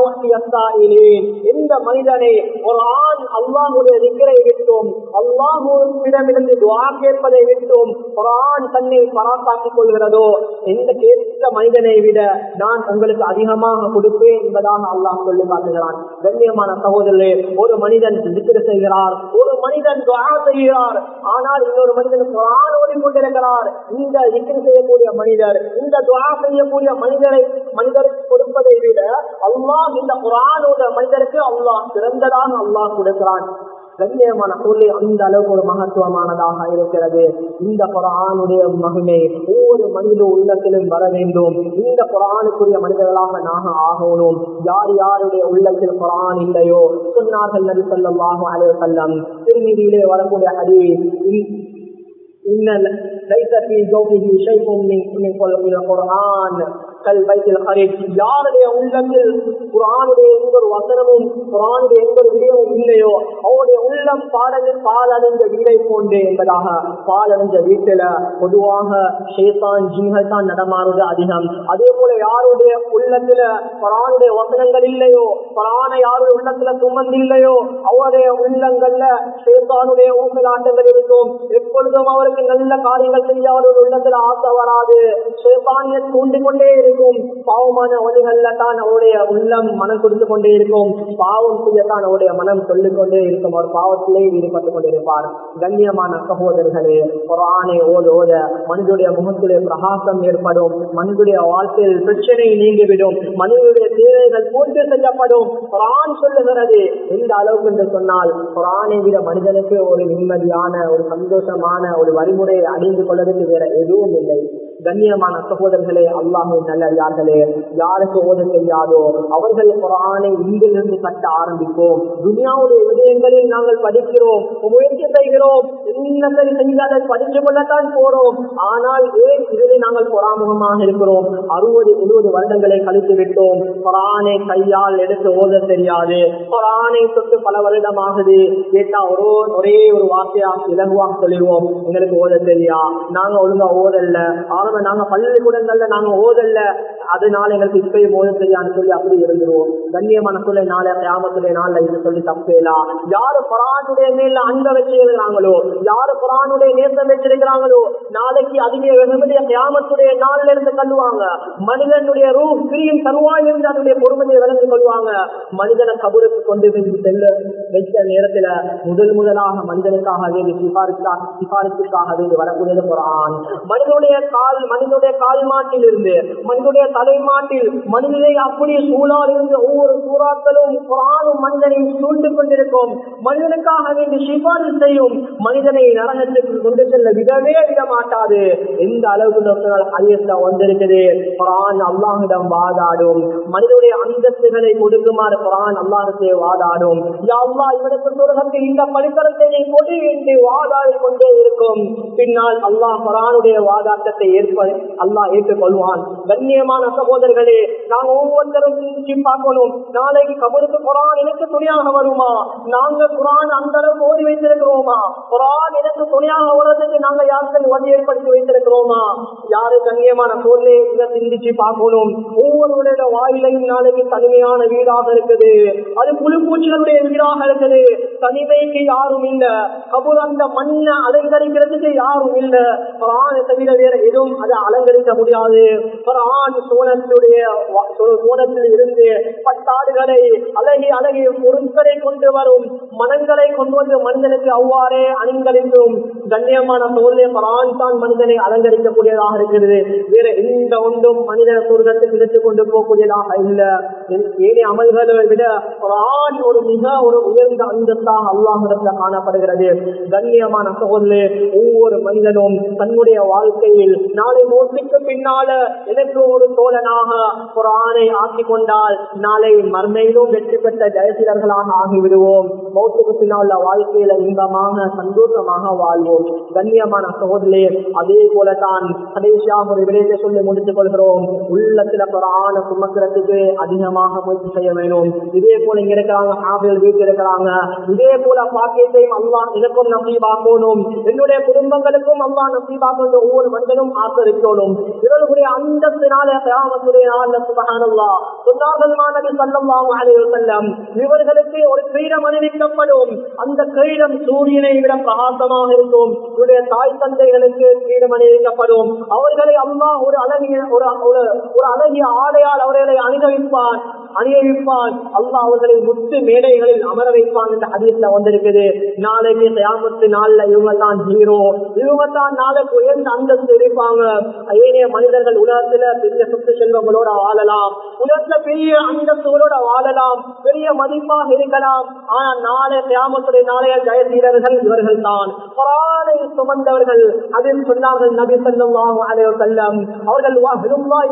எந்த மனிதனை குரான் அல்லாஹுடைய திக்கரை விட்டும் அல்லாஹுவிடமிருந்து துவா கேட்பதை விட்டோம் குரான் தன்னை பராத்தாக்கி பார்த்துக் கொள்கிறதோ எந்த கேட்ட மனிதனை விட நான் உங்களுக்கு அதிகமாக கொடுப்பேன் என்பதாக அல்லாஹ் சொல்லி காட்டுகிறான். கண்ணியமான சகோதரர்களே ஒரு மனிதன் விக்கிர செய்கிறார் ஒரு மனிதன் துவா செய்கிறார். ஆனால் இன்னொரு மனிதன் குரான் ஓடிக்கொண்டிருக்கிறார் இந்த விக்கிர செய்யக்கூடிய மனிதர் இந்த துவா செய்யக்கூடிய மனிதரை மனிதருக்கு கொடுப்பதை விட அல்லாஹ் இந்த குரானோட மனிதருக்கு அல்லாஹ் சிறந்ததாக அல்லாஹ் கொடுக்கிறான். கண்ணியமான பொருளை அந்த அளவுக்கு ஒரு மகத்துவமானதாக இருக்கிறது இந்த குரானுடைய மகிமை ஒவ்வொரு மனித உள்ளத்திலும் வர வேண்டும் இந்த குரானுக்குரிய மனிதர்களாக நாக ஆகணும் யார் யாருடைய உள்ளத்தில் குரான் இல்லையோ சொன்னார்கள் நபி ஸல்லல்லாஹு அலைஹி வஸல்லம் திருமீதியிலே வரக்கூடிய ஹதீஸ் إن ليس في جوفه شيء من من القرآن கல்வைத்தில் ஹரீப் யாருடைய உள்ளத்தில் குரானுடைய எந்த ஒரு வசனமும் குரானுடைய எந்த ஒரு விடயமும் இல்லையோ அவருடைய உள்ளம் பாடலில் பாலடைந்த வீடை போன்றே என்பதாக பாலடைந்த வீட்டில பொதுவாக ஷேத்தான் ஜின்கள் தான் நடமாறுவது அதிகம். அதே போல யாருடைய உள்ளத்துல குரானுடைய வசனங்கள் இல்லையோ குரானை யாருடைய உள்ளத்துல சுமந்தில்லையோ அவருடைய உள்ளங்கள்ல ஷேத்தானுடைய ஊசலாட்டங்கள் இருக்கும். எப்பொழுதும் அவருக்கு நல்ல காரியங்கள் செய்ய அவருடைய உள்ளத்துல ஆசை வராது. ஷேத்தானிய தூண்டிக் கொண்டே இருக்கும் பாவமான வழிகள்ல தான் அவருடைய உள்ளம் மனம் கொடுத்து கொண்டே இருக்கும். பாவம் செய்யத்தான் அவருடைய மனம் சொல்லிக் கொண்டே இருக்கும். அவர் பாவத்திலே ஈடுபட்டுக் கொண்டிருப்பார். கண்ணியமான சகோதரர்களே ஒரு ஆணை ஓத ஓத மனிதனுடைய முகத்திலே பிரகாசம் ஏற்படும். மனிதனுடைய வாழ்க்கையில் பிரச்சனை நீங்கிவிடும். மனிதனுடைய தேவைகள் பூர்த்தி செய்யப்படும். குரான் சொல்லுகிறது. எந்த அளவுக்கு என்று சொன்னால் குரானை விட மனிதனுக்கு ஒரு நிம்மதியான ஒரு சந்தோஷமான ஒரு வழிமுறையை அணிந்து கொள்வதற்கு வேற எதுவும் இல்லை. கண்ணியமான சகோதரர்களே அல்லாஹின் நல்லே யாருக்கு ஓத தெரியாதோ அவர்கள் குரானை இங்கிலிருந்து கட்ட ஆரம்பிப்போம். துனியாவுடைய விடயங்களில் நாங்கள் படிக்கிறோம் முயற்சி செய்கிறோம் என்ன செய்யாத செஞ்சால் படித்து கொள்ளத்தான் போறோம். ஆனால் ஏன் இதில் நாங்கள் பொறாமுகமாக இருக்கிறோம்? அறுபது எழுபது வருடங்களை கழித்து விட்டோம். குரானை கையால் எடுத்து ஓத தெரியாது. குரானை தொட்டு பல வருடமாகுது. கேட்டா ஒரு ஒரே ஒரு வார்த்தையா இலகுவாக சொல்லிடுவோம். எங்களுக்கு ஓத தெரியா? நாங்க ஒழுங்கா ஓதல்ல. ஆரம்ப நாங்க பள்ளிக்கூடங்கள்ல நாங்க ஓதல்ல. அதனால எங்களுக்கு இப்பயும் ஓத தெரியான்னு சொல்லி அப்படி இருந்துருவோம். கண்ணியமான சொல்ல நாளை கிராமத்துடைய நாள்ல இது சொல்லி தப்பேலாம் யாரு புறானுடைய மேல அன்ப வச்சிருக்கிறாங்களோ யாரு புறானுடைய நேசம் வச்சிருக்கிறாங்களோ நாளைக்கு அதுவே வெகுமதிய கிராமத்துடைய நாள்ல இருந்து கல்லுவாங்க மனிதனுடைய ரூ பிரியும் தருவாய் இருந்து அதனுடைய பொறுமையை விளங்கி கொள்வாங்க. மனிதனை கபருக்கு கொண்டு வந்து செல்ல வைத்த நேரத்துல முதல் முதலாக மனிதனுக்காக வேண்டி சிபாரிசா சிபாரிசுக்காக வேண்டி வரக்கூடியது புறான் மனிதனுடைய கால மனிதனுடைய கால் மாட்டில் இருந்து மனிதனுடைய தலைமாட்டில் மனிதனை அப்படியே சூழால் இருந்து ஒவ்வொரு சூறாக்களும் குரானும் மனிதனை சூழ்ந்து கொண்டிருக்கும். மனிதனுக்காக வேண்டி சிபாரிசு செய்யும். மனிதனை நரகத்துக்கு கொண்டு செல்ல விடவே விட மாட்டாது எந்த அளவுக்கு அரியத்தா வந்திருக்குது. குரான் அல்லாஹிடம் வாதாடும். மனிதனுடைய அந்தஸ்துகளை கொடுக்குமாறு குரான் அல்லாஹத்தை வாதாடும். யா அல்லாஹ் இவனுக்கு சொர்க்கத்தில் இந்த படித்தரத்தை கொடு என்று வாதாடி கொண்டே இருக்கும். பின்னால் அல்லாஹ் குரானுடைய வாதாட்டத்தை ஏற்ப அல்லாஹ் ஏற்றுக்கொள்வான். கண்ணியமான சகோதரர்களே நாங்க ஒவ்வொருத்தரும் சிந்திச்சு பார்க்கணும். நாளைக்கு கபருக்கு குரான் எனக்கு துணையாக வருமா? நாங்க குரான் அந்த அளவுக்கு ஓடி வைத்திருக்கிறோமா? குரான் எனக்கு துணையாக வர்றதுக்கு நாங்க யாருக்கு வழி ஏற்படுத்தி வைத்திருக்கிறோமா? யாரு கண்ணியமான சோழனை இதை சிந்திச்சு பார்க்கணும். ஒவ்வொருவருடைய வாயிலையும் நாளைக்கு தனிமையான வீடாக இருக்குது. அது புழு பூச்சிகளுடைய வீடாக இருக்குது. தனிமைக்கு யாரும் இல்ல. கபூர் அந்த மண்ணை அலங்கரிக்கிறதுக்கு யாரும் இல்ல. குரானை தவிர வேற எதுவும் அதை அலங்கரிக்க முடியாது. குரான் சோழத்துடைய சோழத்தில் இருந்து பட்டாடுகளை அழகி அழகி பொருட்களை கொண்டு வரும் மனங்களை கொண்டு வந்து மனிதனுக்கு அவ்வாறே அணிந்தளித்தும் கண்ணியமான சோழனை பரான் தான் மனிதனை அலங்கரிக்கக்கூடியதாக இருக்கிறது. வேற எந்த ஒன்றும் மனித சொர்க்கத்துக்கு எடுத்துக் கொண்டு போகக்கூடியதாக இல்ல. ஏனைய அமல்களை விட குரான் ஒரு மிக ஒரு உயர்ந்த அந்தஸ்தாக அல்லாஹிடத்துல காணப்படுகிறது. கண்ணியமான சகோதரே ஒவ்வொரு மனிதனும் தன்னுடைய வாழ்க்கையில் நாளை மோசிக்கு பின்னால எனக்கு ஒரு தோழனாக குரானை ஆக்கி கொண்டால் நாளை மர்மையிலும் வெற்றி பெற்ற ஜெயசீலர்களாக ஆகிவிடுவோம். மௌத்துக்கு பின்னால் வாழ்க்கையில இன்பமாக சந்தோஷமாக வாழ்வோம். கண்ணியமான சகோதரே அதே போலதான் கடைசியாக ஒரு விடயத்தை சொல்லி முடித்துக் கொள்கிறோம். உள்ளத்துல குரான சுமக்கிறதுக்கு அதிகமாக முயற்சி செய்ய வேணும். இதே போல இங்க இருக்கிறாங்க ஆபியல் வீட்டு இருக்கிறாங்க. இதே போல பாக்கியத்தையும் அல்லா எனக்கும் நம்பீபாக்கணும் என்னுடைய குடும்பங்களுக்கும் அல்லா நம்பீபாக்கணும் ஒவ்வொரு மனிதனும் ஆசரிக்கணும் இவர்களுடைய அந்த கிராமத்துடைய நாளே கியாமத்துடைய சொன்னார்கள் நபி ஸல்லல்லாஹு அலைஹி வஸல்லம் இவர்களுக்கு ஒரு கிரீடம் அணிவிக்கப்படும். அந்த கிரீடம் சூரியனை விட பிரகாசமாக இருக்கும். இவருடைய தாய் தந்தைகளுக்கு கிரீடம் அணிவிக்கப்படும். அவர்களை அல்லாஹ் ஒரு அழகிய ஒரு ஒரு அழகிய ஆடையால் அவர்களை அணிவிப்பான் அணியவிப்பான். அல்லாஹ் அவர்களை முத்து மேடைகளில் அமர வைப்பான் என்ற ஹதீஸ்ல வந்திருக்குது. நாளைக்கு தயாமத்து நாளில் இவங்க தான் ஹீரோ இவங்க தான் நாளைக்கு உயர்ந்த அந்தஸ்து இருப்பாங்க ஏனைய மனிதர்கள் உலகத்துல பெரிய சொத்து செல்வங்களோட வாழலாம். உலகத்துல பெரிய அந்தஸ்துகளோட வாழலாம். பெரிய மதிப்பாக இருக்கலாம். ஆனா நாளை கிராமத்துடைய நாளைய ஜெயசீரர்கள் இவர்கள் தான் பரானை சுமந்தவர்கள். அதில் சொன்னார்கள் நபி செல்லம் அலைய செல்லம் அவர்கள் வஹருல்லாஹி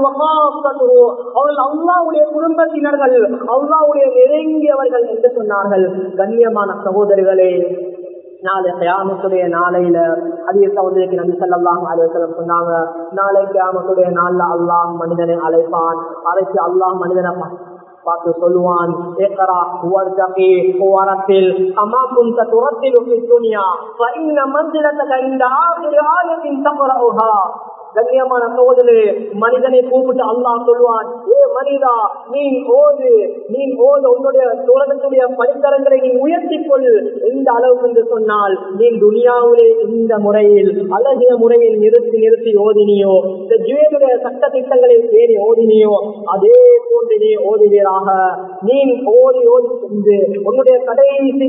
அவர்கள் அவ்வாவுடைய குடும்பத்தினர்கள். அவ்வாவுடைய நெருங்கியவர்கள் என்று சொன்னார்கள். கண்ணியமான சகோதரிகளே நாளை கிராமத்துடைய நாளையில அதிக சகோதரிக்கு நன்றி செல்லாம் அலுவலம் சொன்னாங்க நாளை கிராமத்துடைய நாள்ல அல்லாஹ் மனிதனை அழைப்பான். அழைத்து அல்லாஹ் மனிதனை பார்த்து சொல்லுவான் துரத்தில் துணியா இந்த ஆயிரத்தின் தவறவுகா கண்ணியமான சோதரு மனிதனை கூப்பிட்டு அல்லாஹ் சொல்வான் ஏ மனிதா நீ ஓது நீ ஓது உன்னுடைய சோழனத்துடைய படித்தரங்களை நீ உயர்த்திக் கொள் எந்த அளவுக்கு என்று சொன்னால் நீ துனியாவிலே இந்த முறையில் அழகிய முறையில் நிறுத்தி நிறுத்தி ஓதினியோ இந்த ஜுவேலுடைய சட்ட திட்டங்களை தேடி ஓதினியோ அதே போன்று நீ ஓதுவீராக. நீ ஓதி ஓதி சென்று உன்னுடைய கடைசி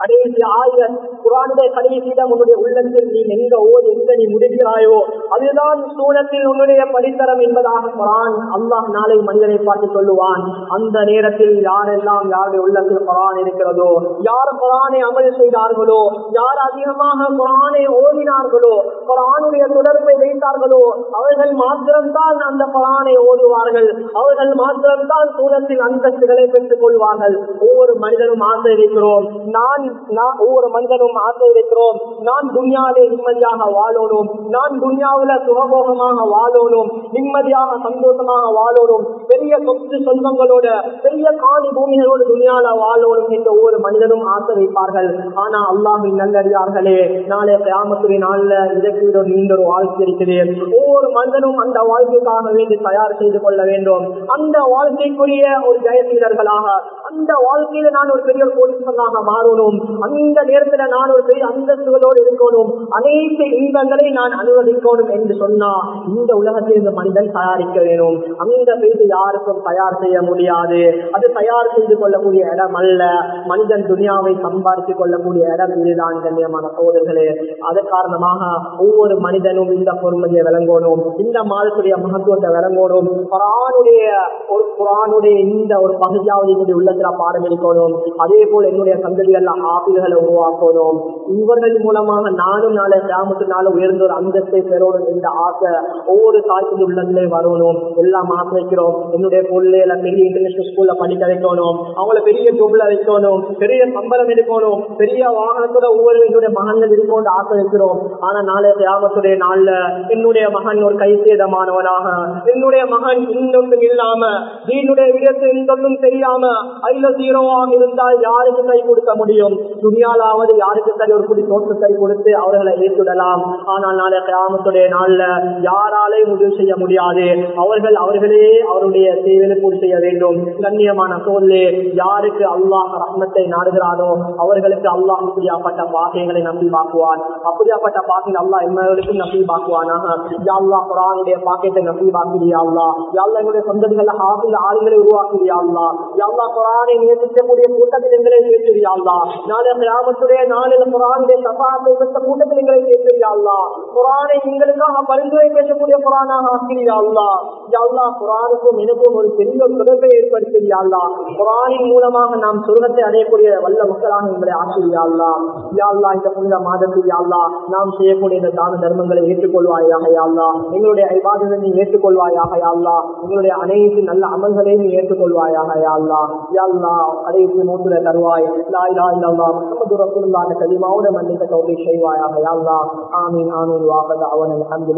கடைசி ஆயிரம் குரானுடைய கடைசியிடம் உன்னுடைய உள்ளத்தில் நீ எங்க ஓர் எங்க நீ முடிக்கிறாயோ அதுதான் சூழத்தில் உன்னுடைய படித்தரம் என்பதாக குரான் அல்லாஹ் நாளை மனிதனை பார்த்து சொல்லுவான். அந்த நேரத்தில் யாரெல்லாம் யாருடைய உள்ளத்தில் குரான் இருக்கிறதோ யார் குரானை அமல் செய்தார்களோ யார் அதிகமாக குரானை ஓதினார்களோ குரானுடைய தொடர்பை வைத்தார்களோ அவர்கள் மாத்திரம்தான் அந்த குரானை ஓதுவார்கள். அவர்கள் மாத்திரம்தான் சூழத்தில் அந்தஸ்துகளை பெற்றுக் கொள்வார்கள். ஒவ்வொரு மனிதனும் ஆசை வைக்கிறோம் நான் நான் ஒவ்வொரு மனிதனும் ஆசை வைக்கிறோம் நான் துன்யாவிலே நிம்மதியாக வாழணும். நான் துன்யாவில சுகபோகமாக வாழணும். நிம்மதியாக சந்தோஷமாக வாழணும். பெரிய சொத்து சொந்தங்களோட பெரிய காணி பூமிகளோடு துன்யால வாழணும் என்று ஒவ்வொரு மனிதனும் ஆசை வைப்பார்கள் ஆனா அல்லாஹின் நல்லறியார்களே நாளை கிராமத்துறை நாள்ல இதற்கு விட நீண்ட ஒரு வாழ்க்கை இருக்குது. ஒவ்வொரு மனிதனும் அந்த வாழ்க்கைக்காக வேண்டி தயார் செய்து கொள்ள வேண்டும். அந்த வாழ்க்கைக்குரிய ஒரு ஜெயசீலர்களாக அந்த வாழ்க்கையில நான் ஒரு பெரிய கோடீஸ்வரனாக மாறணும். அந்த நேரத்துல நான் ஒரு பெரிய அந்தஸ்துகளோடு இருக்கணும். அனைத்து இன்பங்களை நான் அனுமதிக்கணும் என்று சொன்னா இந்த உலகத்தில் இந்த மனிதன் தயாரிக்க வேணும் அந்த பெய்து யாருக்கும் தயார் செய்ய முடியாது. அது தயார் செய்து கொள்ளக்கூடிய இடம் அல்ல. மனிதன் துனியாவை சம்பாதித்துக் கொள்ளக்கூடிய இடம் இதுதான் கண்ணியமான சோதர்களே அது காரணமாக ஒவ்வொரு மனிதனும் இந்த பொறுமதியை விளங்கணும் இந்த மாதத்துடைய மகத்துவத்தை விளங்கணும் குரானுடைய ஒரு குரானுடைய இந்த ஒரு பகுதியாவது என்னுடைய உள்ளத்துல பாடம் இருக்கணும் அதே போல என்னுடைய சந்ததிகள் ஆபில்களை உருவாக்கணும். இவர்கள் மூலமாக நானும் நாளை கிராமத்தினால உயர்ந்த ஒரு அந்தஸ்தை பெறணும் என்ற ஆசை ஒவ்வொரு தாய்க்கு உள்ளத்திலே வரணும். எல்லாம் ஆசை வைக்கிறோம் என்னுடைய பிள்ளைகளை பெரிய இன்டர்நேஷனல் ஸ்கூல்ல படிக்க வைக்கணும். அவங்கள பெரிய ஜோப்ல வைக்கணும். பெரிய சம்பளம் எடுக்கணும். பெரிய வாகனத்தோட ஒவ்வொரு என்னுடைய மகன்கள் இருக்கணும் ஆசை வைக்கிறோம் ஆனா நாளை கிராமத்துடைய நாள்ல என்னுடைய மகன் ஒரு கைசேதமானவனாக என்னுடைய மகன் இன்னொன்றும் இல்லாம தீனுடைய விடத்து இன்னொன்றும் தெரியாம ஐல ஜீரோவாக இருந்தால் யாருக்கு கை கொடுக்க முடியும்? துணியாலாவது யாருக்கு சரி ஒரு குடி சோற்று கை கொடுத்து அவர்களை ஏற்றுடலாம். ஆனால் நாளை கிராமத்துடைய நாள்ல யாராலே முடிவு செய்ய முடியாது. அவர்கள் அவர்களே அவருடைய சேவையை பூர்த்தி செய்ய வேண்டும். கண்ணியமான சோழே யாருக்கு அல்லாஹ் ரத்னத்தை நாடுகிறாரோ அவர்களுக்கு அல்லாஹ் இப்படியாப்பட்ட பாக்கியங்களை நம்பி வாக்குவான் அப்படியாப்பட்ட பாக்கியம் அல்லாஹ் எம்மர்களுக்கும் நம்பி பாக்குவானாக யாழ்லா குரானுடைய பாக்கியத்தை நம்பி பாக்கிறியா அல்லா யாழ்லா எங்களுடைய சொந்தங்கள் ஹாபில் ஆளுங்களை உருவாக்குறியா அல்லா யாழ்லா குரானை நேசிக்கக்கூடிய கூட்டத்தில் எங்களை சேர்த்துறியா அல்லா நாளை கிராமத்துடைய நாளில் குரானுடைய சபாத்தை பெற்ற கூட்டத்தில் எங்களை சேர்த்துறியா குரானை எங்களுக்காக பரிந்துரை பேசக்கூடிய குரானாக ஆக்கிறியா அல்லா யாழ்லா குரானுக்கும் எனக்கும் ஒரு பெரிய ஒரு தொடர்பை ஏற்படுத்தியா அல்லா குரானின் மூலமாக நாம் சுருகத்தை அடையக்கூடிய வல்ல மக்களாக எங்களை ஆசிரியா அல்லா யாழ்லா இந்த புனித மாதத்தில் யாழ்லா நாம் செய்யக்கூடிய இந்த தான தர்மங்களை ஏற்றுக்கொள்வாயாக யாழ்லா எங்களுடைய ஐபாதத்தை நீ ஏற்றுக்கொள்வாயாக யாழ்லா எங்களுடைய அனைத்து நல்ல அமல்களையும் நீ ஏற்றுக்கொள்வாயாக யாழ்லா யாழ்லா கடைசி மூத்துல தருவாய். الله محمد رسول الله كلمة أولا من لك توفيق شيء ويا الله آمين آمين وآخر دعوانا الحمد لله.